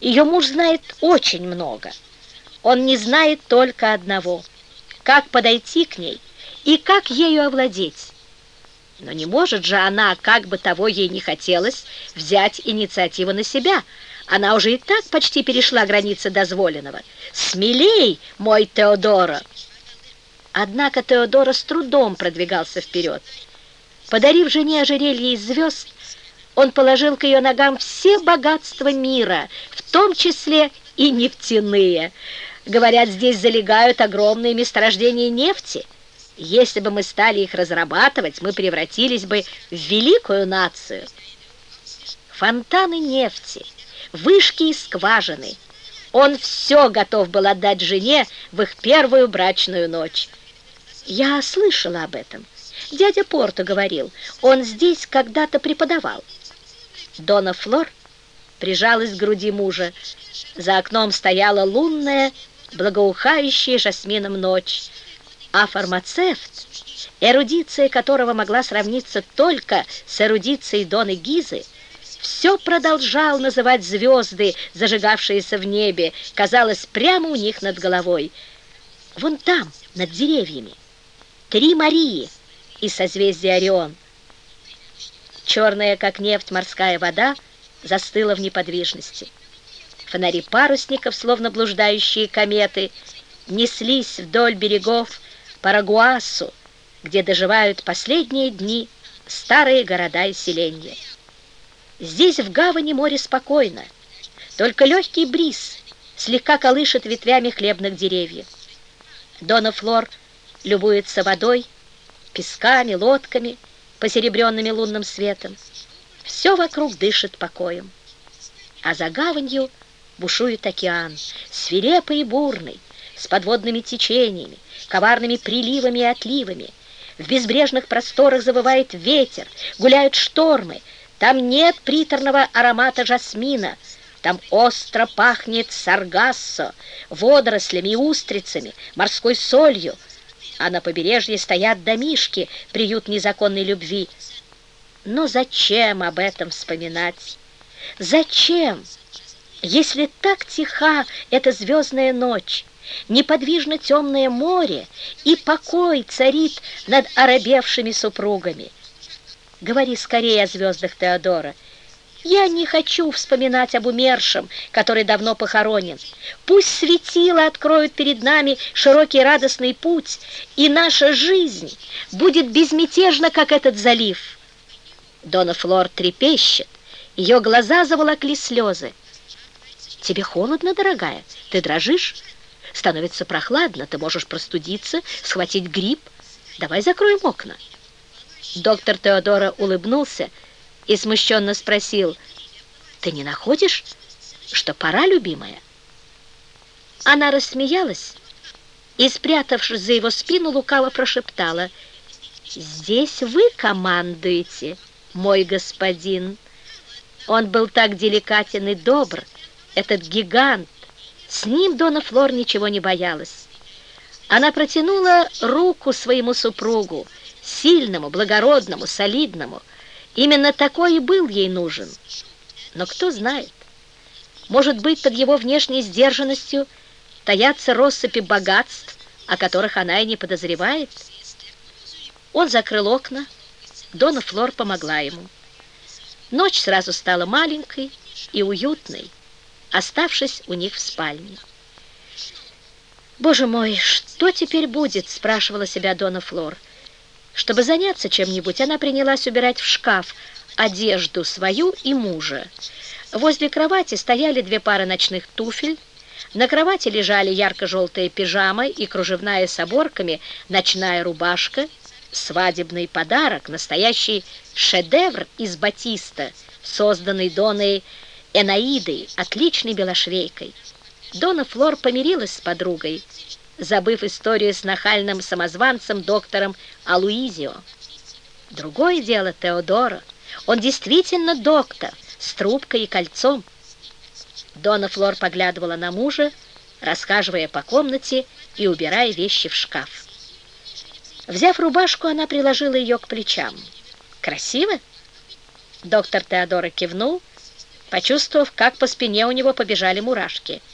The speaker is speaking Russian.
Ее муж знает очень много. Он не знает только одного – как подойти к ней и как ею овладеть. Но не может же она, как бы того ей не хотелось, взять инициативу на себя. Она уже и так почти перешла границы дозволенного. «Смелей, мой Теодора!» Однако Теодора с трудом продвигался вперед. Подарив жене ожерелье из звезд, он положил к ее ногам все богатства мира, в том числе и нефтяные. Говорят, здесь залегают огромные месторождения нефти. Если бы мы стали их разрабатывать, мы превратились бы в великую нацию. Фонтаны нефти, вышки и скважины. Он все готов был отдать жене в их первую брачную ночь. Я слышала об этом. Дядя Порто говорил, он здесь когда-то преподавал. Дона Флор прижалась к груди мужа. За окном стояла лунная, благоухающая жасмином ночь, а фармацевт, эрудиция которого могла сравниться только с эрудицией Доны Гизы, все продолжал называть звезды, зажигавшиеся в небе, казалось, прямо у них над головой. Вон там, над деревьями, три Марии из созвездия Орион. Черная, как нефть, морская вода застыла в неподвижности. Фонари парусников, словно блуждающие кометы, неслись вдоль берегов Парагуасу, где доживают последние дни старые города и селения. Здесь в гавани море спокойно, только легкий бриз слегка колышет ветвями хлебных деревьев. Дона Флор любуется водой, песками, лодками, посеребренными лунным светом. Все вокруг дышит покоем. А за гаванью бушует океан, свирепый и бурный, с подводными течениями, коварными приливами и отливами. В безбрежных просторах завывает ветер, гуляют штормы. Там нет приторного аромата жасмина, там остро пахнет саргассо, водорослями и устрицами, морской солью, а на побережье стоят домишки, приют незаконной любви. Но зачем об этом вспоминать? Зачем, если так тиха эта звездная ночь, неподвижно темное море и покой царит над оробевшими супругами? Говори скорее о звездах Теодора, я не хочу вспоминать об умершем, который давно похоронен. Пусть светила откроют перед нами широкий радостный путь, и наша жизнь будет безмятежна, как этот залив. Дона Флор трепещет, ее глаза заволокли слезы. Тебе холодно, дорогая? Ты дрожишь? Становится прохладно, ты можешь простудиться, схватить грипп. Давай закроем окна. Доктор Теодора улыбнулся, и смущенно спросил, «Ты не находишь, что пора, любимая?» Она рассмеялась и, спрятавшись за его спину, лукаво прошептала, «Здесь вы командуете, мой господин». Он был так деликатен и добр, этот гигант. С ним Дона Флор ничего не боялась. Она протянула руку своему супругу, сильному, благородному, солидному, Именно такой и был ей нужен. Но кто знает, может быть, под его внешней сдержанностью таятся россыпи богатств, о которых она и не подозревает. Он закрыл окна, Дона Флор помогла ему. Ночь сразу стала маленькой и уютной, оставшись у них в спальне. «Боже мой, что теперь будет?» – спрашивала себя Дона Флор. Чтобы заняться чем-нибудь, она принялась убирать в шкаф одежду свою и мужа. Возле кровати стояли две пары ночных туфель, на кровати лежали ярко-желтая пижама и кружевная с оборками ночная рубашка, свадебный подарок, настоящий шедевр из батиста, созданный Доной Энаидой, отличной белошвейкой. Дона Флор помирилась с подругой, забыв историю с нахальным самозванцем доктором Алуизио. Другое дело Теодора. Он действительно доктор с трубкой и кольцом. Дона Флор поглядывала на мужа, расхаживая по комнате и убирая вещи в шкаф. Взяв рубашку, она приложила ее к плечам. «Красиво?» Доктор Теодора кивнул почувствовав, как по спине у него побежали мурашки –